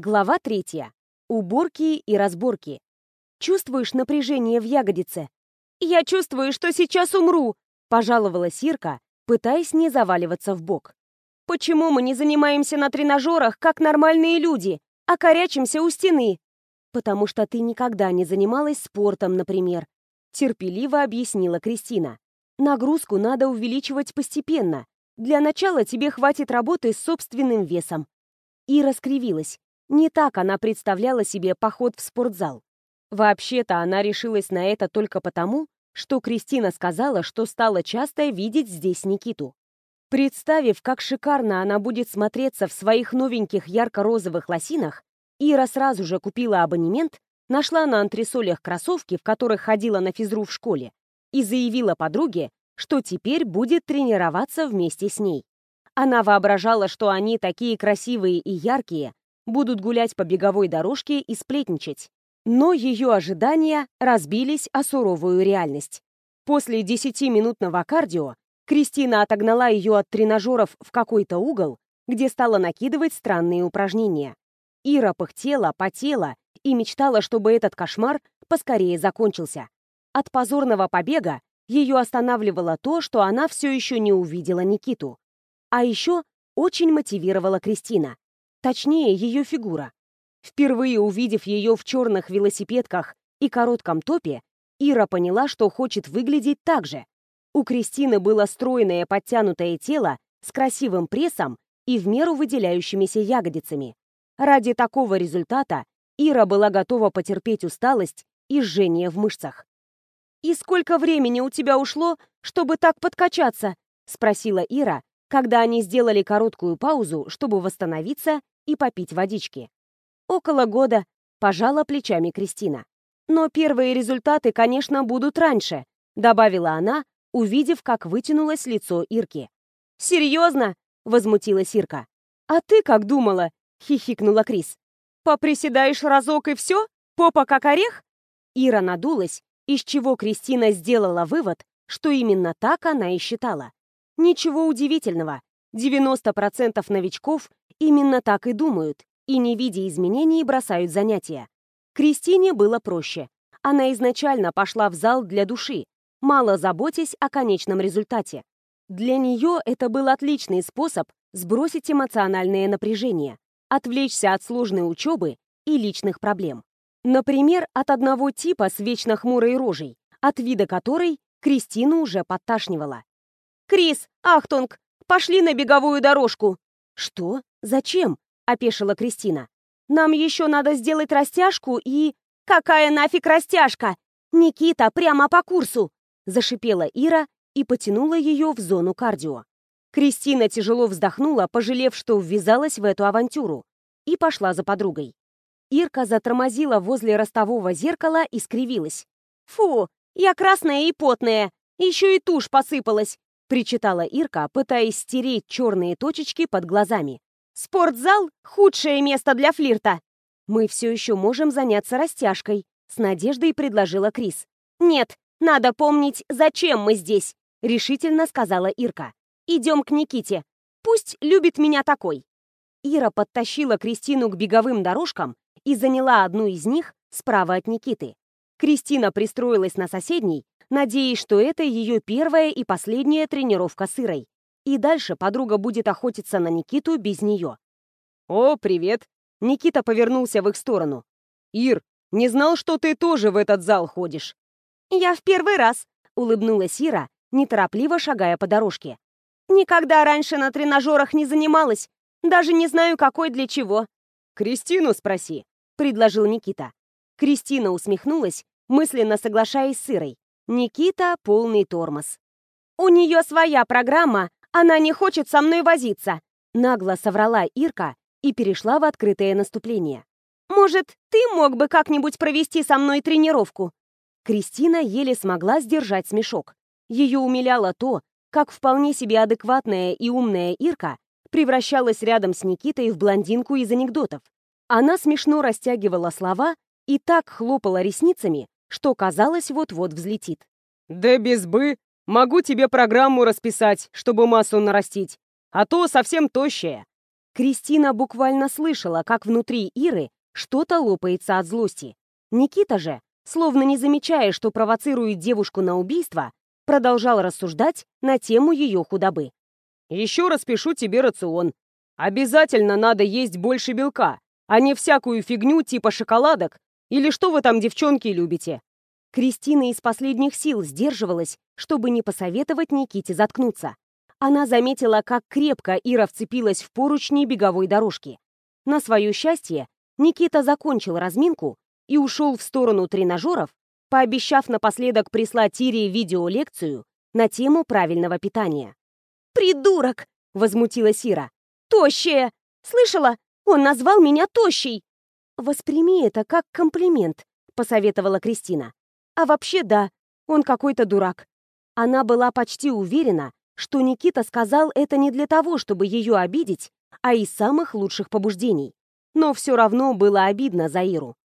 Глава третья. Уборки и разборки. Чувствуешь напряжение в ягодице? Я чувствую, что сейчас умру, пожаловалась Ирка, пытаясь не заваливаться в бок. Почему мы не занимаемся на тренажерах, как нормальные люди, а корячимся у стены? Потому что ты никогда не занималась спортом, например, терпеливо объяснила Кристина. Нагрузку надо увеличивать постепенно. Для начала тебе хватит работы с собственным весом. Ира скривилась. Не так она представляла себе поход в спортзал. Вообще-то она решилась на это только потому, что Кристина сказала, что стала часто видеть здесь Никиту. Представив, как шикарно она будет смотреться в своих новеньких ярко-розовых лосинах, Ира сразу же купила абонемент, нашла на антресолях кроссовки, в которых ходила на физру в школе, и заявила подруге, что теперь будет тренироваться вместе с ней. Она воображала, что они такие красивые и яркие, будут гулять по беговой дорожке и сплетничать. Но ее ожидания разбились о суровую реальность. После десятиминутного кардио Кристина отогнала ее от тренажеров в какой-то угол, где стала накидывать странные упражнения. Ира пыхтела, потела и мечтала, чтобы этот кошмар поскорее закончился. От позорного побега ее останавливало то, что она все еще не увидела Никиту. А еще очень мотивировала Кристина. Точнее, ее фигура. Впервые увидев ее в черных велосипедках и коротком топе, Ира поняла, что хочет выглядеть так же. У Кристины было стройное подтянутое тело с красивым прессом и в меру выделяющимися ягодицами. Ради такого результата Ира была готова потерпеть усталость и жжение в мышцах. «И сколько времени у тебя ушло, чтобы так подкачаться?» — спросила Ира, когда они сделали короткую паузу, чтобы восстановиться и попить водички. «Около года», — пожала плечами Кристина. «Но первые результаты, конечно, будут раньше», — добавила она, увидев, как вытянулось лицо Ирки. «Серьезно?» — возмутилась Ирка. «А ты как думала?» — хихикнула Крис. «Поприседаешь разок и все? Попа как орех?» Ира надулась, из чего Кристина сделала вывод, что именно так она и считала. Ничего удивительного. 90% новичков именно так и думают, и, не видя изменений, бросают занятия. Кристине было проще. Она изначально пошла в зал для души, мало заботясь о конечном результате. Для нее это был отличный способ сбросить эмоциональное напряжение, отвлечься от сложной учебы и личных проблем. Например, от одного типа с вечно хмурой рожей, от вида которой Кристину уже подташнивала. «Крис, Ахтунг, пошли на беговую дорожку!» «Что? Зачем?» — опешила Кристина. «Нам еще надо сделать растяжку и...» «Какая нафиг растяжка? Никита, прямо по курсу!» — зашипела Ира и потянула ее в зону кардио. Кристина тяжело вздохнула, пожалев, что ввязалась в эту авантюру, и пошла за подругой. Ирка затормозила возле ростового зеркала и скривилась. «Фу, я красная и потная, еще и тушь посыпалась причитала Ирка, пытаясь стереть черные точечки под глазами. «Спортзал — худшее место для флирта!» «Мы все еще можем заняться растяжкой», — с надеждой предложила Крис. «Нет, надо помнить, зачем мы здесь», — решительно сказала Ирка. «Идем к Никите. Пусть любит меня такой». Ира подтащила Кристину к беговым дорожкам и заняла одну из них справа от Никиты. Кристина пристроилась на соседней, надеясь, что это ее первая и последняя тренировка с Ирой. И дальше подруга будет охотиться на Никиту без нее. «О, привет!» Никита повернулся в их сторону. «Ир, не знал, что ты тоже в этот зал ходишь?» «Я в первый раз», — улыбнулась Ира, неторопливо шагая по дорожке. «Никогда раньше на тренажерах не занималась. Даже не знаю, какой для чего». «Кристину спроси», — предложил Никита. Кристина усмехнулась, мысленно соглашаясь с Ирой. Никита — полный тормоз. «У нее своя программа, она не хочет со мной возиться», нагло соврала Ирка и перешла в открытое наступление. «Может, ты мог бы как-нибудь провести со мной тренировку?» Кристина еле смогла сдержать смешок. Ее умиляло то, как вполне себе адекватная и умная Ирка превращалась рядом с Никитой в блондинку из анекдотов. Она смешно растягивала слова и так хлопала ресницами, что, казалось, вот-вот взлетит. «Да без бы. Могу тебе программу расписать, чтобы массу нарастить. А то совсем тощая». Кристина буквально слышала, как внутри Иры что-то лопается от злости. Никита же, словно не замечая, что провоцирует девушку на убийство, продолжал рассуждать на тему ее худобы. «Еще распишу тебе рацион. Обязательно надо есть больше белка, а не всякую фигню типа шоколадок или что вы там, девчонки, любите». Кристина из последних сил сдерживалась, чтобы не посоветовать Никите заткнуться. Она заметила, как крепко Ира вцепилась в поручни беговой дорожки. На свое счастье, Никита закончил разминку и ушел в сторону тренажеров, пообещав напоследок прислать Ире видеолекцию на тему правильного питания. «Придурок!» — возмутилась Ира. «Тощая! Слышала? Он назвал меня тощей!» «Восприми это как комплимент», — посоветовала Кристина. «А вообще да, он какой-то дурак». Она была почти уверена, что Никита сказал это не для того, чтобы ее обидеть, а из самых лучших побуждений. Но все равно было обидно за Иру.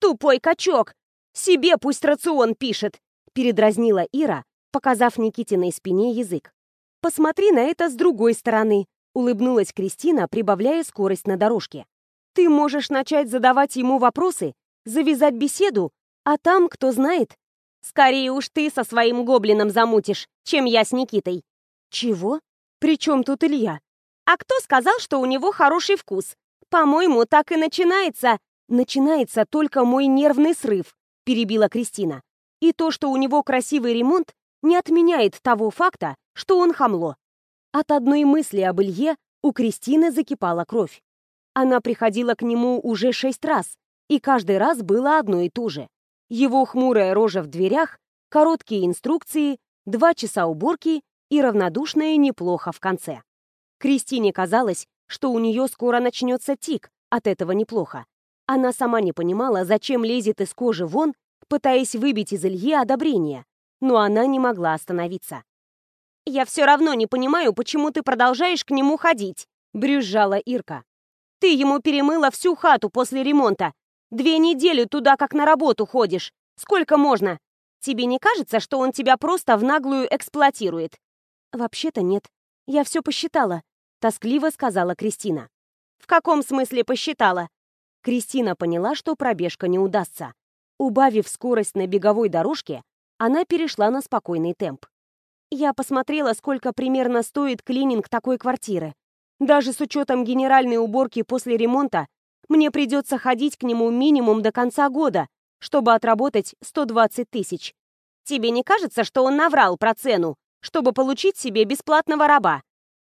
«Тупой качок! Себе пусть рацион пишет!» передразнила Ира, показав Никитиной спине язык. «Посмотри на это с другой стороны», — улыбнулась Кристина, прибавляя скорость на дорожке. «Ты можешь начать задавать ему вопросы, завязать беседу, а там, кто знает...» «Скорее уж ты со своим гоблином замутишь, чем я с Никитой». «Чего? При чем тут Илья?» «А кто сказал, что у него хороший вкус? По-моему, так и начинается...» «Начинается только мой нервный срыв», — перебила Кристина. «И то, что у него красивый ремонт, не отменяет того факта, что он хамло. От одной мысли об Илье у Кристины закипала кровь. Она приходила к нему уже шесть раз, и каждый раз было одно и то же. Его хмурая рожа в дверях, короткие инструкции, два часа уборки и равнодушное неплохо в конце. Кристине казалось, что у нее скоро начнется тик от этого неплохо. Она сама не понимала, зачем лезет из кожи вон, пытаясь выбить из Ильи одобрение, но она не могла остановиться. «Я все равно не понимаю, почему ты продолжаешь к нему ходить», — брюзжала Ирка. «Ты ему перемыла всю хату после ремонта. Две недели туда как на работу ходишь. Сколько можно? Тебе не кажется, что он тебя просто в наглую эксплуатирует?» «Вообще-то нет. Я все посчитала», — тоскливо сказала Кристина. «В каком смысле посчитала?» Кристина поняла, что пробежка не удастся. Убавив скорость на беговой дорожке, она перешла на спокойный темп. Я посмотрела, сколько примерно стоит клининг такой квартиры. Даже с учетом генеральной уборки после ремонта, мне придется ходить к нему минимум до конца года, чтобы отработать 120 тысяч. Тебе не кажется, что он наврал про цену, чтобы получить себе бесплатного раба?»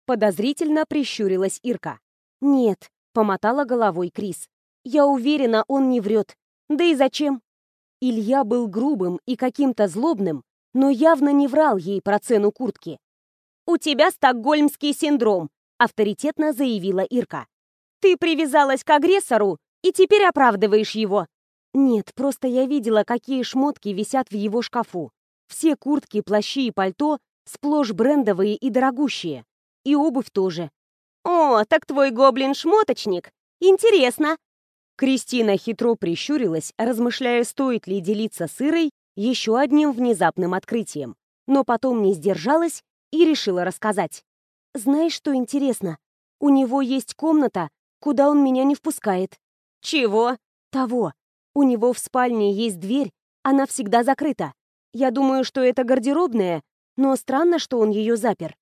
Подозрительно прищурилась Ирка. «Нет», — помотала головой Крис. «Я уверена, он не врет. Да и зачем? Илья был грубым и каким-то злобным, но явно не врал ей про цену куртки. «У тебя стокгольмский синдром», — авторитетно заявила Ирка. «Ты привязалась к агрессору и теперь оправдываешь его». «Нет, просто я видела, какие шмотки висят в его шкафу. Все куртки, плащи и пальто сплошь брендовые и дорогущие. И обувь тоже». «О, так твой гоблин-шмоточник. Интересно. Кристина хитро прищурилась, размышляя, стоит ли делиться с Ирой еще одним внезапным открытием, но потом не сдержалась и решила рассказать. «Знаешь, что интересно? У него есть комната, куда он меня не впускает». «Чего?» «Того. У него в спальне есть дверь, она всегда закрыта. Я думаю, что это гардеробная, но странно, что он ее запер».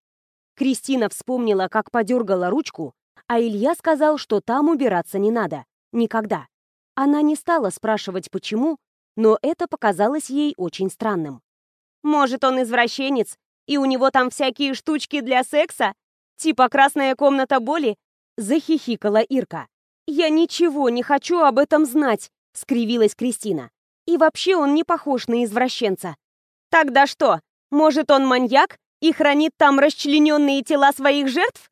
Кристина вспомнила, как подергала ручку, а Илья сказал, что там убираться не надо. Никогда. Она не стала спрашивать, почему, но это показалось ей очень странным. «Может, он извращенец, и у него там всякие штучки для секса? Типа красная комната боли?» Захихикала Ирка. «Я ничего не хочу об этом знать», — скривилась Кристина. «И вообще он не похож на извращенца». «Тогда что? Может, он маньяк и хранит там расчлененные тела своих жертв?»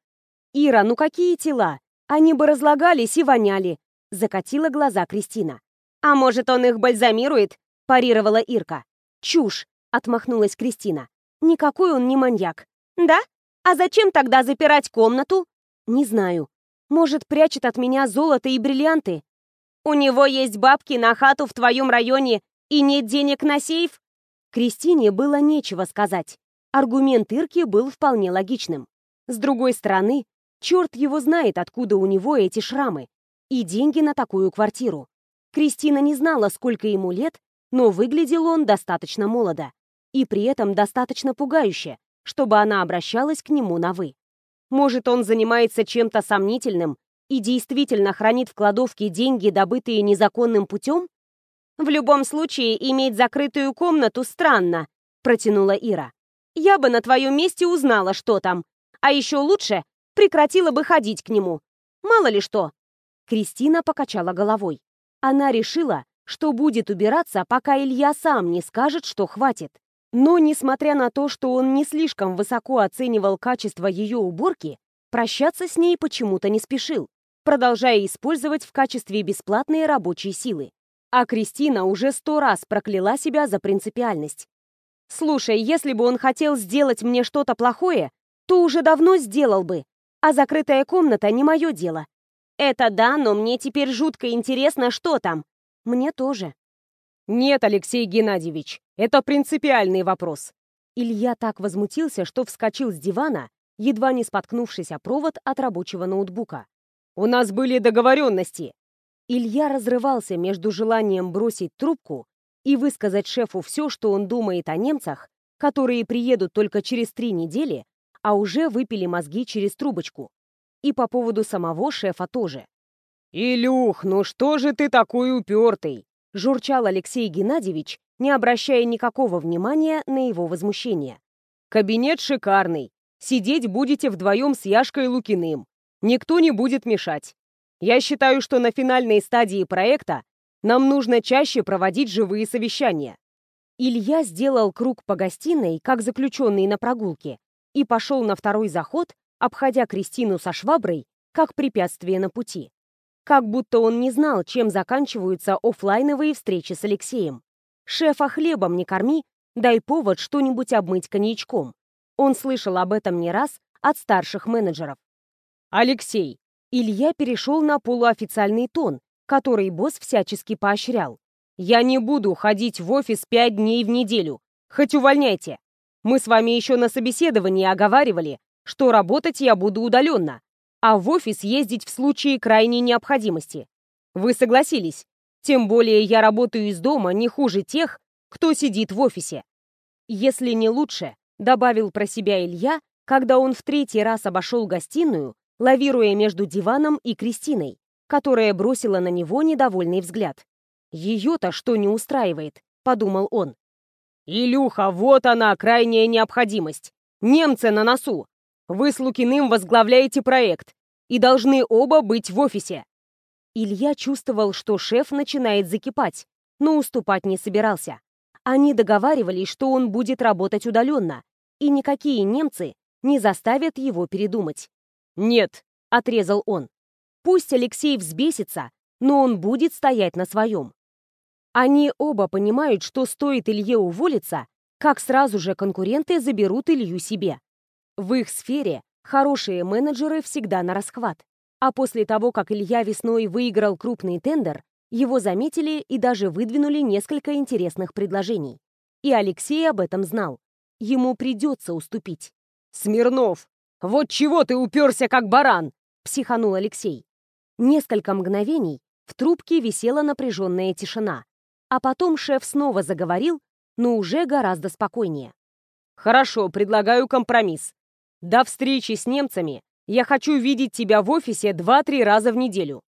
«Ира, ну какие тела? Они бы разлагались и воняли. Закатила глаза Кристина. «А может, он их бальзамирует?» – парировала Ирка. «Чушь!» – отмахнулась Кристина. «Никакой он не маньяк». «Да? А зачем тогда запирать комнату?» «Не знаю. Может, прячет от меня золото и бриллианты?» «У него есть бабки на хату в твоем районе и нет денег на сейф?» Кристине было нечего сказать. Аргумент Ирки был вполне логичным. С другой стороны, Черт его знает, откуда у него эти шрамы. И деньги на такую квартиру. Кристина не знала, сколько ему лет, но выглядел он достаточно молодо. И при этом достаточно пугающе, чтобы она обращалась к нему на «вы». Может, он занимается чем-то сомнительным и действительно хранит в кладовке деньги, добытые незаконным путем? В любом случае, иметь закрытую комнату странно, протянула Ира. Я бы на твоем месте узнала, что там. А еще лучше прекратила бы ходить к нему. Мало ли что. Кристина покачала головой. Она решила, что будет убираться, пока Илья сам не скажет, что хватит. Но, несмотря на то, что он не слишком высоко оценивал качество ее уборки, прощаться с ней почему-то не спешил, продолжая использовать в качестве бесплатной рабочей силы. А Кристина уже сто раз прокляла себя за принципиальность. «Слушай, если бы он хотел сделать мне что-то плохое, то уже давно сделал бы, а закрытая комната не мое дело. Это да, но мне теперь жутко интересно, что там. Мне тоже. Нет, Алексей Геннадьевич, это принципиальный вопрос. Илья так возмутился, что вскочил с дивана, едва не споткнувшись о провод от рабочего ноутбука. У нас были договоренности. Илья разрывался между желанием бросить трубку и высказать шефу все, что он думает о немцах, которые приедут только через три недели, а уже выпили мозги через трубочку. И по поводу самого шефа тоже. «Илюх, ну что же ты такой упертый?» — журчал Алексей Геннадьевич, не обращая никакого внимания на его возмущение. «Кабинет шикарный. Сидеть будете вдвоем с Яшкой Лукиным. Никто не будет мешать. Я считаю, что на финальной стадии проекта нам нужно чаще проводить живые совещания». Илья сделал круг по гостиной, как заключенный на прогулке, и пошел на второй заход, обходя Кристину со шваброй, как препятствие на пути. Как будто он не знал, чем заканчиваются офлайновые встречи с Алексеем. Шефа хлебом не корми, дай повод что-нибудь обмыть коньячком. Он слышал об этом не раз от старших менеджеров. «Алексей!» Илья перешел на полуофициальный тон, который босс всячески поощрял. «Я не буду ходить в офис пять дней в неделю. Хоть увольняйте. Мы с вами еще на собеседовании оговаривали, что работать я буду удаленно, а в офис ездить в случае крайней необходимости. Вы согласились? Тем более я работаю из дома не хуже тех, кто сидит в офисе. Если не лучше, добавил про себя Илья, когда он в третий раз обошел гостиную, лавируя между диваном и Кристиной, которая бросила на него недовольный взгляд. «Ее-то что не устраивает?» — подумал он. «Илюха, вот она, крайняя необходимость! Немцы на носу! Вы с Лукиным возглавляете проект и должны оба быть в офисе!» Илья чувствовал, что шеф начинает закипать, но уступать не собирался. Они договаривались, что он будет работать удаленно, и никакие немцы не заставят его передумать. «Нет», — отрезал он. «Пусть Алексей взбесится, но он будет стоять на своем. Они оба понимают, что стоит Илье уволиться, как сразу же конкуренты заберут Илью себе. В их сфере хорошие менеджеры всегда на расхват. А после того, как Илья весной выиграл крупный тендер, его заметили и даже выдвинули несколько интересных предложений. И Алексей об этом знал. Ему придется уступить. «Смирнов, вот чего ты уперся, как баран!» — психанул Алексей. Несколько мгновений в трубке висела напряженная тишина. А потом шеф снова заговорил, но уже гораздо спокойнее. «Хорошо, предлагаю компромисс. До встречи с немцами я хочу видеть тебя в офисе 2-3 раза в неделю.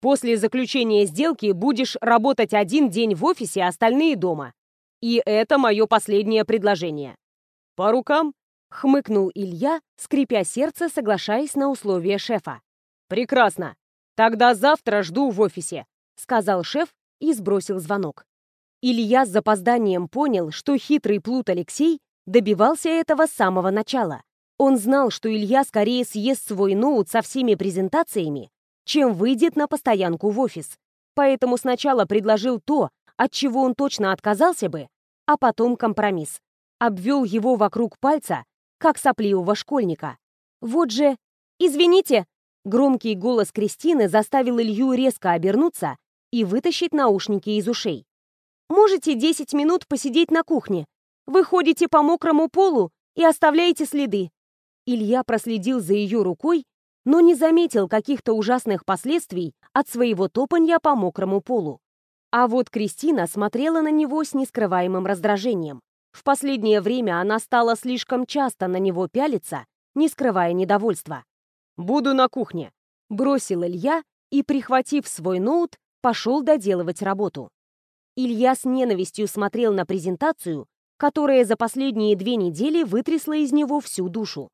После заключения сделки будешь работать один день в офисе, остальные дома. И это мое последнее предложение. По рукам?» — хмыкнул Илья, скрипя сердце, соглашаясь на условия шефа. «Прекрасно. Тогда завтра жду в офисе», — сказал шеф и сбросил звонок. Илья с запозданием понял, что хитрый плут Алексей добивался этого с самого начала. Он знал, что Илья скорее съест свой ноут со всеми презентациями, чем выйдет на постоянку в офис. Поэтому сначала предложил то, от чего он точно отказался бы, а потом компромисс. Обвел его вокруг пальца, как сопливого школьника. Вот же... «Извините!» Громкий голос Кристины заставил Илью резко обернуться и вытащить наушники из ушей. Можете 10 минут посидеть на кухне. Вы ходите по мокрому полу и оставляете следы». Илья проследил за ее рукой, но не заметил каких-то ужасных последствий от своего топанья по мокрому полу. А вот Кристина смотрела на него с нескрываемым раздражением. В последнее время она стала слишком часто на него пялиться, не скрывая недовольства. «Буду на кухне», — бросил Илья и, прихватив свой ноут, пошел доделывать работу. Илья с ненавистью смотрел на презентацию, которая за последние две недели вытрясла из него всю душу.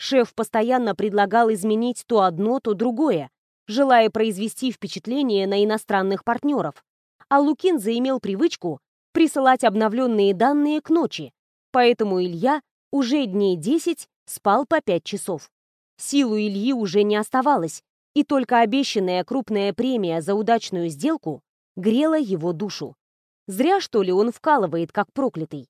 Шеф постоянно предлагал изменить то одно, то другое, желая произвести впечатление на иностранных партнеров. А Лукин заимел привычку присылать обновленные данные к ночи, поэтому Илья уже дней 10 спал по 5 часов. Силу Ильи уже не оставалось, и только обещанная крупная премия за удачную сделку грела его душу. Зря, что ли, он вкалывает, как проклятый.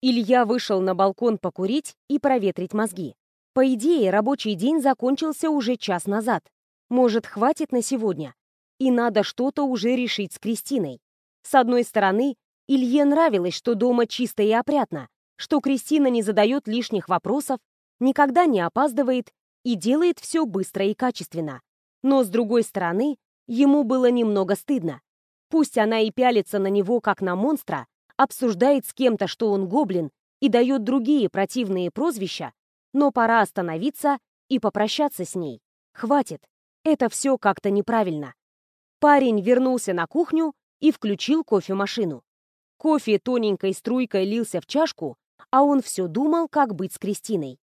Илья вышел на балкон покурить и проветрить мозги. По идее, рабочий день закончился уже час назад. Может, хватит на сегодня? И надо что-то уже решить с Кристиной. С одной стороны, Илье нравилось, что дома чисто и опрятно, что Кристина не задает лишних вопросов, никогда не опаздывает и делает все быстро и качественно. Но, с другой стороны, ему было немного стыдно. Пусть она и пялится на него, как на монстра, обсуждает с кем-то, что он гоблин, и дает другие противные прозвища, но пора остановиться и попрощаться с ней. Хватит. Это все как-то неправильно. Парень вернулся на кухню и включил кофемашину. Кофе тоненькой струйкой лился в чашку, а он все думал, как быть с Кристиной.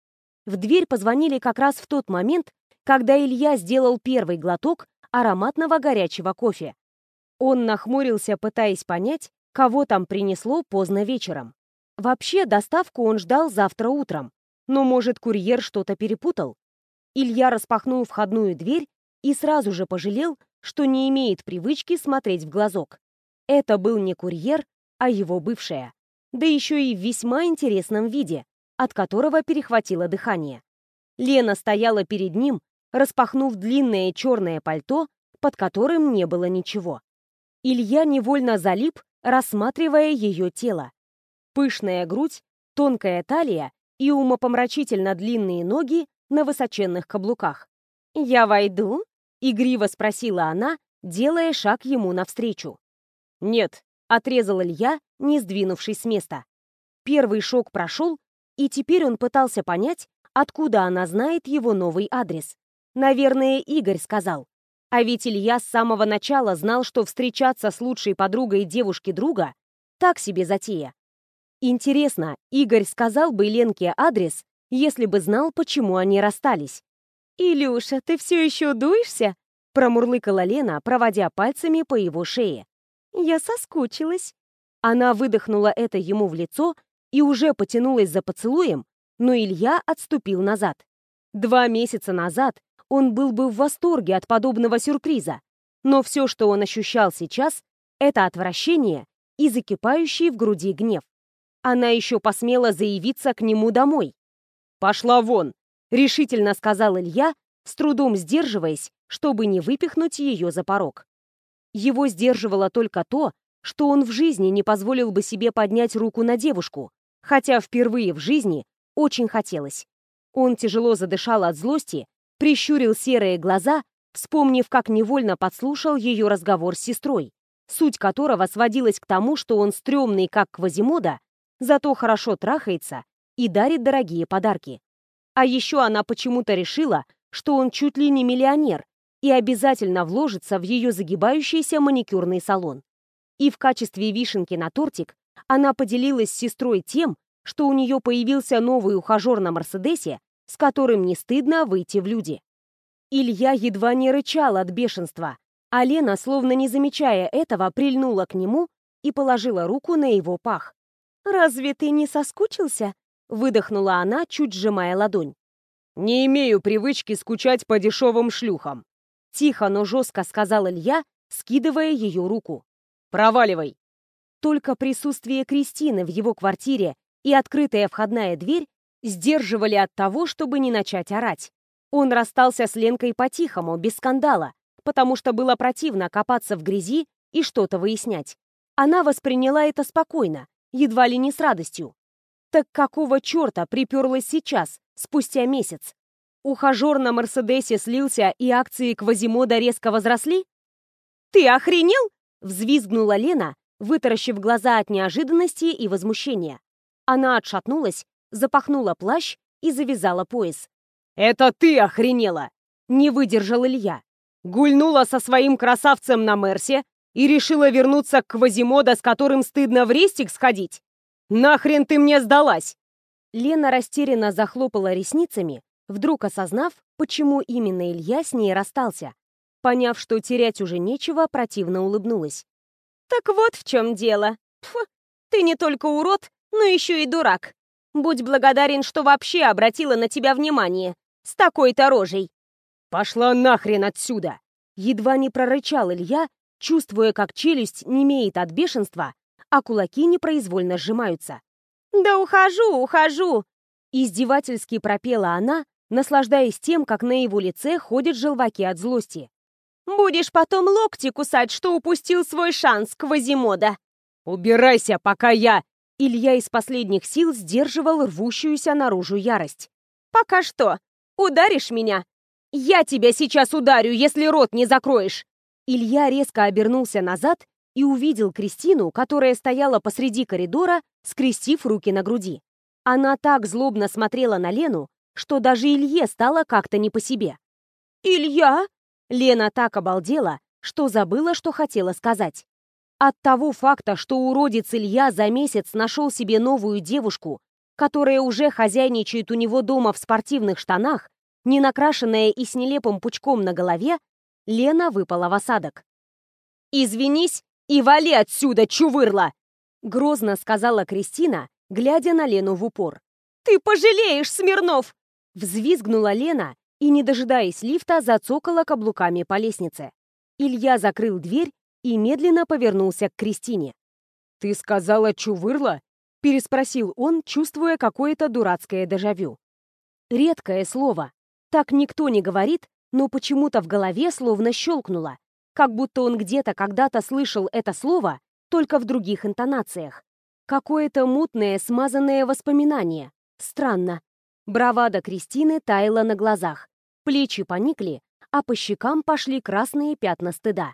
В дверь позвонили как раз в тот момент, когда Илья сделал первый глоток ароматного горячего кофе. Он нахмурился, пытаясь понять, кого там принесло поздно вечером. Вообще, доставку он ждал завтра утром, но, может, курьер что-то перепутал? Илья распахнул входную дверь и сразу же пожалел, что не имеет привычки смотреть в глазок. Это был не курьер, а его бывшая. Да еще и в весьма интересном виде, от которого перехватило дыхание. Лена стояла перед ним, распахнув длинное черное пальто, под которым не было ничего. Илья невольно залип, рассматривая ее тело. Пышная грудь, тонкая талия и умопомрачительно длинные ноги на высоченных каблуках. «Я войду?» — игриво спросила она, делая шаг ему навстречу. «Нет», — отрезал Илья, не сдвинувшись с места. Первый шок прошел, и теперь он пытался понять, откуда она знает его новый адрес. Наверное, Игорь сказал. А ведь Илья с самого начала знал, что встречаться с лучшей подругой девушки друга — так себе затея. Интересно, Игорь сказал бы Ленке адрес, если бы знал, почему они расстались. «Илюша, ты все еще дуешься?» — промурлыкала Лена, проводя пальцами по его шее. «Я соскучилась». Она выдохнула это ему в лицо и уже потянулась за поцелуем, но Илья отступил назад. Два месяца назад он был бы в восторге от подобного сюрприза, но все, что он ощущал сейчас, это отвращение и закипающий в груди гнев. Она еще посмела заявиться к нему домой. «Пошла вон!» — решительно сказал Илья, с трудом сдерживаясь, чтобы не выпихнуть ее за порог. Его сдерживало только то, что он в жизни не позволил бы себе поднять руку на девушку, хотя впервые в жизни очень хотелось. Он тяжело задышал от злости, прищурил серые глаза, вспомнив, как невольно подслушал ее разговор с сестрой, суть которого сводилась к тому, что он стрёмный, как Квазимода, зато хорошо трахается и дарит дорогие подарки. А еще она почему-то решила, что он чуть ли не миллионер и обязательно вложится в ее загибающийся маникюрный салон. И в качестве вишенки на тортик она поделилась с сестрой тем, что у нее появился новый ухажер на Мерседесе, с которым не стыдно выйти в люди. Илья едва не рычал от бешенства, а Лена, словно не замечая этого, прильнула к нему и положила руку на его пах. «Разве ты не соскучился?» — выдохнула она, чуть сжимая ладонь. «Не имею привычки скучать по дешевым шлюхам», — тихо, но жестко сказал Илья, скидывая ее руку. «Проваливай!» Только присутствие Кристины в его квартире и открытая входная дверь сдерживали от того, чтобы не начать орать. Он расстался с Ленкой по-тихому, без скандала, потому что было противно копаться в грязи и что-то выяснять. Она восприняла это спокойно, едва ли не с радостью. Так какого черта приперлась сейчас, спустя месяц? Ухажер на Мерседесе слился, и акции Квазимода резко возросли? «Ты охренел?» — взвизгнула Лена, вытаращив глаза от неожиданности и возмущения. Она отшатнулась, запахнула плащ и завязала пояс. «Это ты охренела!» — не выдержал Илья. «Гульнула со своим красавцем на Мерсе и решила вернуться к Квазимода, с которым стыдно в рестик сходить? Нахрен ты мне сдалась?» Лена растерянно захлопала ресницами, вдруг осознав, почему именно Илья с ней расстался. Поняв, что терять уже нечего, противно улыбнулась. «Так вот в чем дело. Фу, ты не только урод, но еще и дурак. Будь благодарен, что вообще обратила на тебя внимание. С такой-то рожей». «Пошла нахрен отсюда!» Едва не прорычал Илья, чувствуя, как челюсть немеет от бешенства, а кулаки непроизвольно сжимаются. «Да ухожу, ухожу!» Издевательски пропела она, наслаждаясь тем, как на его лице ходят желваки от злости. «Будешь потом локти кусать, что упустил свой шанс, Квазимода!» «Убирайся, пока я...» Илья из последних сил сдерживал рвущуюся наружу ярость. «Пока что. Ударишь меня? Я тебя сейчас ударю, если рот не закроешь!» Илья резко обернулся назад и увидел Кристину, которая стояла посреди коридора, скрестив руки на груди. Она так злобно смотрела на Лену, что даже Илье стало как-то не по себе. «Илья?» Лена так обалдела, что забыла, что хотела сказать. От того факта, что уродец Илья за месяц нашел себе новую девушку, которая уже хозяйничает у него дома в спортивных штанах, не накрашенная и с нелепым пучком на голове, Лена выпала в осадок. «Извинись и вали отсюда, чувырла!» Грозно сказала Кристина, глядя на Лену в упор. «Ты пожалеешь, Смирнов!» Взвизгнула Лена и, не дожидаясь лифта, зацокала каблуками по лестнице. Илья закрыл дверь и медленно повернулся к Кристине. «Ты сказала чувырла?» — переспросил он, чувствуя какое-то дурацкое дежавю. Редкое слово. Так никто не говорит, но почему-то в голове словно щелкнуло, как будто он где-то когда-то слышал это слово, только в других интонациях. Какое-то мутное, смазанное воспоминание. Странно. Бравада Кристины таяла на глазах. Плечи поникли, а по щекам пошли красные пятна стыда.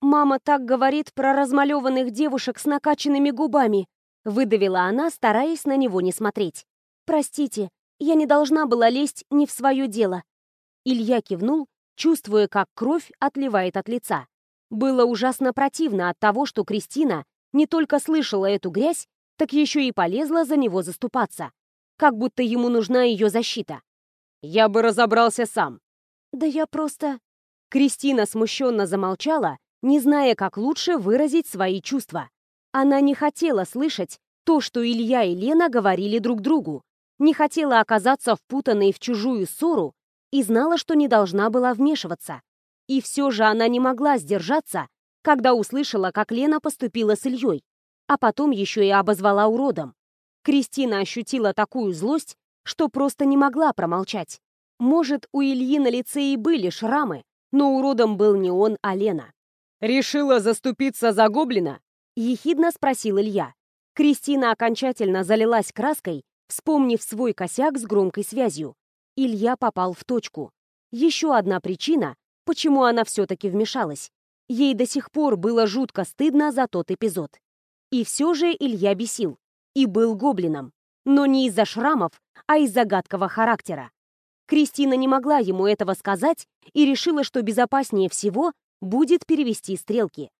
«Мама так говорит про размалеванных девушек с накачанными губами», выдавила она, стараясь на него не смотреть. «Простите, я не должна была лезть не в свое дело». Илья кивнул, чувствуя, как кровь отливает от лица. Было ужасно противно от того, что Кристина не только слышала эту грязь, так еще и полезла за него заступаться. Как будто ему нужна ее защита. «Я бы разобрался сам». «Да я просто...» Кристина смущенно замолчала, не зная, как лучше выразить свои чувства. Она не хотела слышать то, что Илья и Лена говорили друг другу, не хотела оказаться впутанной в чужую ссору и знала, что не должна была вмешиваться. И все же она не могла сдержаться, когда услышала, как Лена поступила с Ильей, а потом еще и обозвала уродом. Кристина ощутила такую злость, что просто не могла промолчать. Может, у Ильи на лице и были шрамы, но уродом был не он, а Лена. «Решила заступиться за гоблина?» — ехидно спросил Илья. Кристина окончательно залилась краской, вспомнив свой косяк с громкой связью. Илья попал в точку. Еще одна причина, почему она все-таки вмешалась. Ей до сих пор было жутко стыдно за тот эпизод. И все же Илья бесил. И был гоблином. Но не из-за шрамов, а из-за гадкого характера. Кристина не могла ему этого сказать и решила, что безопаснее всего будет перевести стрелки.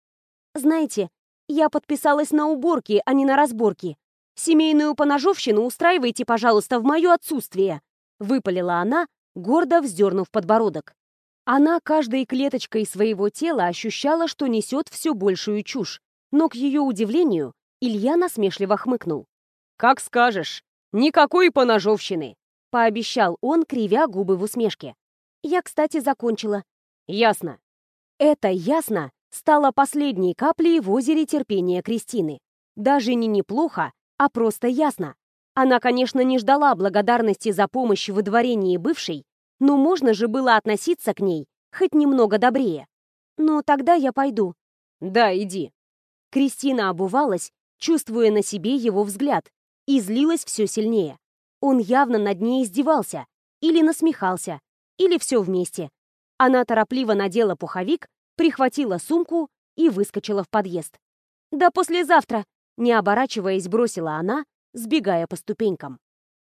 «Знаете, я подписалась на уборки, а не на разборки. Семейную поножовщину устраивайте, пожалуйста, в мое отсутствие», выпалила она, гордо вздернув подбородок. Она каждой клеточкой своего тела ощущала, что несет все большую чушь, но, к ее удивлению, Илья насмешливо хмыкнул. «Как скажешь. Никакой поножовщины», — пообещал он, кривя губы в усмешке. «Я, кстати, закончила». «Ясно. Это «ясно» стало последней каплей в озере терпения Кристины. Даже не неплохо, а просто ясно. Она, конечно, не ждала благодарности за помощь в выдворении бывшей, но можно же было относиться к ней хоть немного добрее. «Ну, тогда я пойду». «Да, иди». Кристина обувалась, чувствуя на себе его взгляд, и злилась все сильнее. Он явно над ней издевался, или насмехался, или все вместе. Она торопливо надела пуховик, прихватила сумку и выскочила в подъезд. «Да послезавтра!» — не оборачиваясь, бросила она, сбегая по ступенькам.